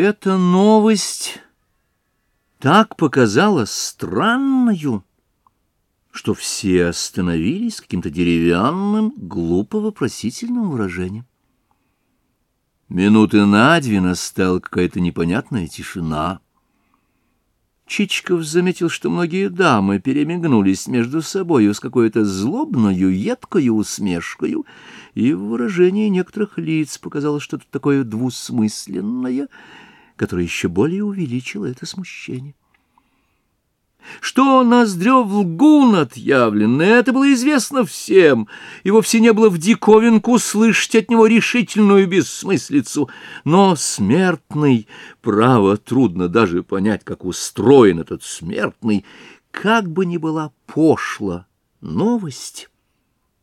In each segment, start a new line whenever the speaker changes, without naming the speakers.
Эта новость так показалась странною, что все остановились каким-то деревянным, глупо-вопросительным выражением. Минуты на две настала какая-то непонятная тишина — Чичиков заметил, что многие дамы перемигнулись между собою с какой-то злобною, едкою усмешкою, и в выражении некоторых лиц показалось что-то такое двусмысленное, которое еще более увеличило это смущение. Что Ноздрев лгун отъявлен, это было известно всем, и вовсе не было в диковинку слышать от него решительную бессмыслицу. Но смертный, право, трудно даже понять, как устроен этот смертный, как бы ни была пошла новость,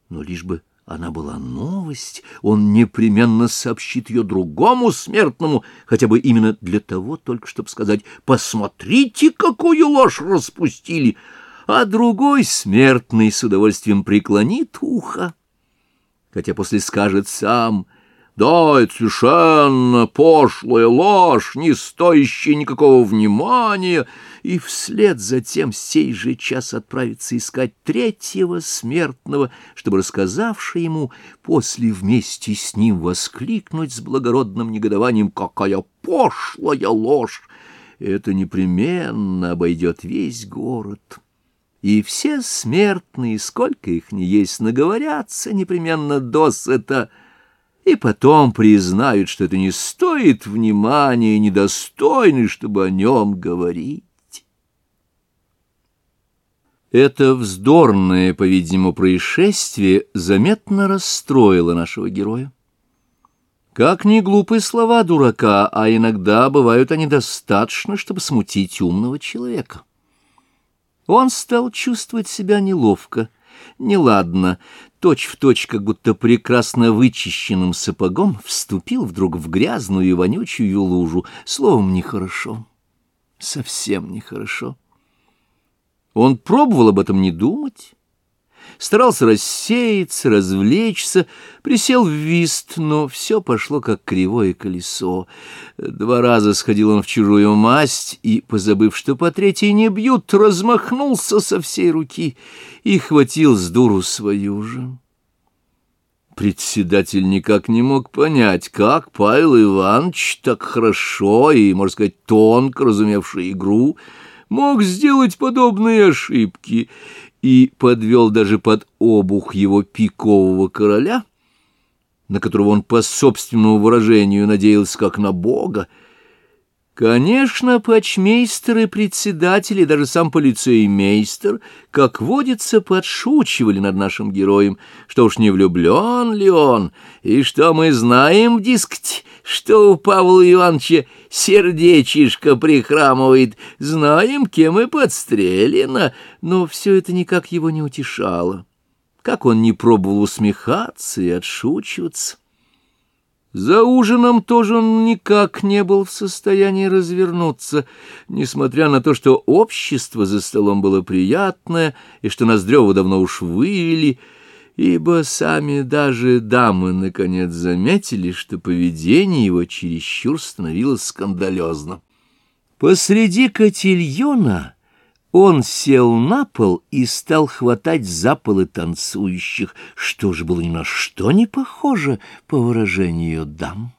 но лишь бы она была новость, он непременно сообщит ее другому смертному, хотя бы именно для того, только чтобы сказать «посмотрите, какую ложь распустили», а другой смертный с удовольствием преклонит ухо, хотя после скажет сам да, это совершенно пошлая ложь, не стоящая никакого внимания, и вслед за тем сей же час отправиться искать третьего смертного, чтобы, рассказавший ему, после вместе с ним воскликнуть с благородным негодованием «Какая пошлая ложь!» Это непременно обойдет весь город. И все смертные, сколько их ни есть, наговорятся непременно досыта, — и потом признают, что это не стоит внимания и недостойно, чтобы о нем говорить. Это вздорное, по-видимому, происшествие заметно расстроило нашего героя. Как ни глупые слова дурака, а иногда бывают они достаточно, чтобы смутить умного человека. Он стал чувствовать себя неловко, неладно, точь-в-точь, как будто прекрасно вычищенным сапогом, вступил вдруг в грязную и вонючую лужу. Словом, нехорошо. Совсем нехорошо. Он пробовал об этом не думать, старался рассеяться, развлечься, присел в вист, но все пошло как кривое колесо. Два раза сходил он в чужую масть и, позабыв, что по третьей не бьют, размахнулся со всей руки и хватил с дуру свою же. Председатель никак не мог понять, как Павел Иванович, так хорошо и, можно сказать, тонко разумевший игру, мог сделать подобные ошибки, и подвел даже под обух его пикового короля, на которого он по собственному выражению надеялся как на бога. Конечно, почмейстеры, председатели, даже сам полицеймейстер, как водится, подшучивали над нашим героем, что уж не влюблен ли он, и что мы знаем, дескать, что у Павла Ивановича сердечишко прихрамывает, знаем, кем и подстрелено, но все это никак его не утешало. Как он не пробовал усмехаться и отшучиваться. За ужином тоже он никак не был в состоянии развернуться, несмотря на то, что общество за столом было приятное и что Ноздрева давно уж вывели — ибо сами даже дамы наконец заметили, что поведение его чересчур становилось скандалезным. Посреди котельона он сел на пол и стал хватать за полы танцующих, что же было ни на что не похоже по выражению дам.